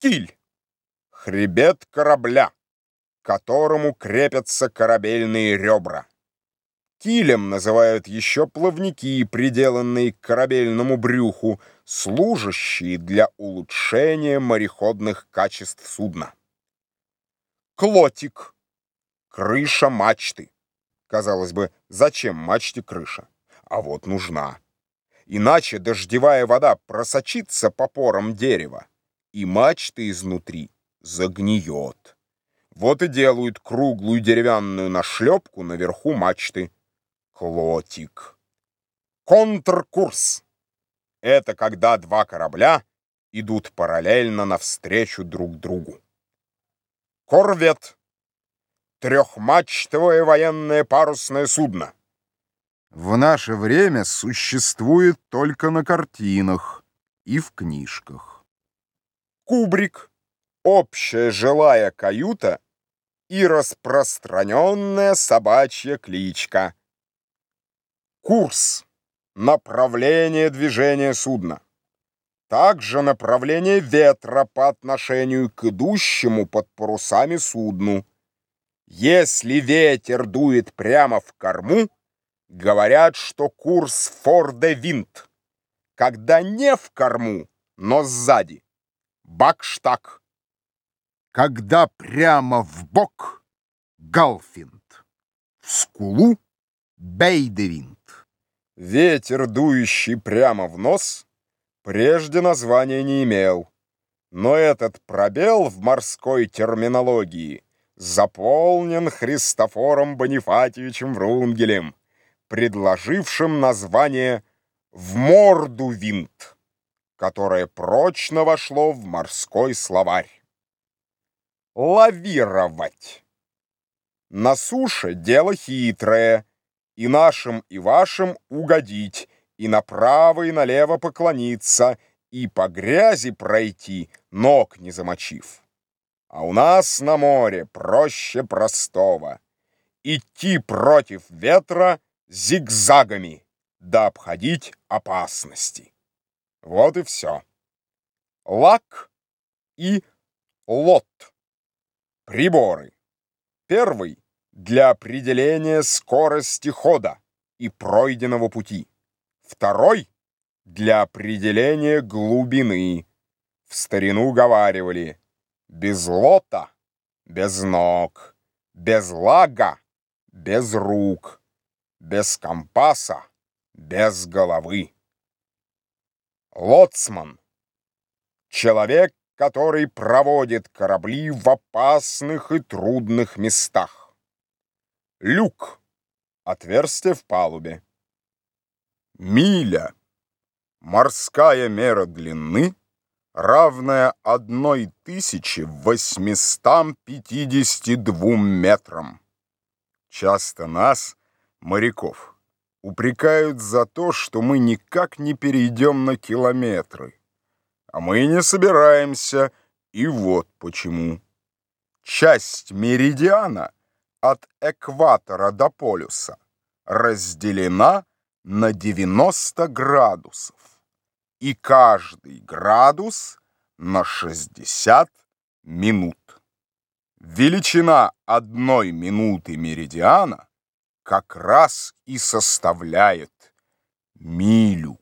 Киль — хребет корабля, которому крепятся корабельные ребра. Килем называют еще плавники, приделанные к корабельному брюху, служащие для улучшения мореходных качеств судна. Клотик — крыша мачты. Казалось бы, зачем мачте крыша? А вот нужна. Иначе дождевая вода просочится по порам дерева, и мачта изнутри загниет. Вот и делают круглую деревянную нашлепку наверху мачты. Клотик. Контркурс. Это когда два корабля идут параллельно навстречу друг другу. Корвет. Трехмачтовое военное парусное судно. В наше время существует только на картинах и в книжках. Кубрик. Общая жилая каюта и распространенная собачья кличка. Курс. Направление движения судна. Также направление ветра по отношению к идущему под парусами судну. Если ветер дует прямо в корму, говорят, что курс форде винт. Когда не в корму, но сзади. Бакштаг. Когда прямо в бок — галфинт, в скулу — бейдевинт. Ветер, дующий прямо в нос, прежде названия не имел. Но этот пробел в морской терминологии заполнен Христофором Бонифатьевичем Врунгелем, предложившим название «в морду винт», которое прочно вошло в морской словарь. Лавировать. На суше дело хитрое — и нашим, и вашим угодить, и направо, и налево поклониться, и по грязи пройти, ног не замочив. А у нас на море проще простого. Идти против ветра зигзагами, да обходить опасности. Вот и все. Лак и лот. Приборы. Первый для определения скорости хода и пройденного пути. Второй — для определения глубины. В старину говаривали «без лота, без ног, без лага, без рук, без компаса, без головы». Лоцман — человек, который проводит корабли в опасных и трудных местах. Люк. Отверстие в палубе. Миля. Морская мера длины, равная 1852 метрам. Часто нас, моряков, упрекают за то, что мы никак не перейдем на километры. А мы не собираемся, и вот почему. Часть меридиана — от экватора до полюса разделена на 90 градусов, и каждый градус на 60 минут. Величина одной минуты меридиана как раз и составляет милю.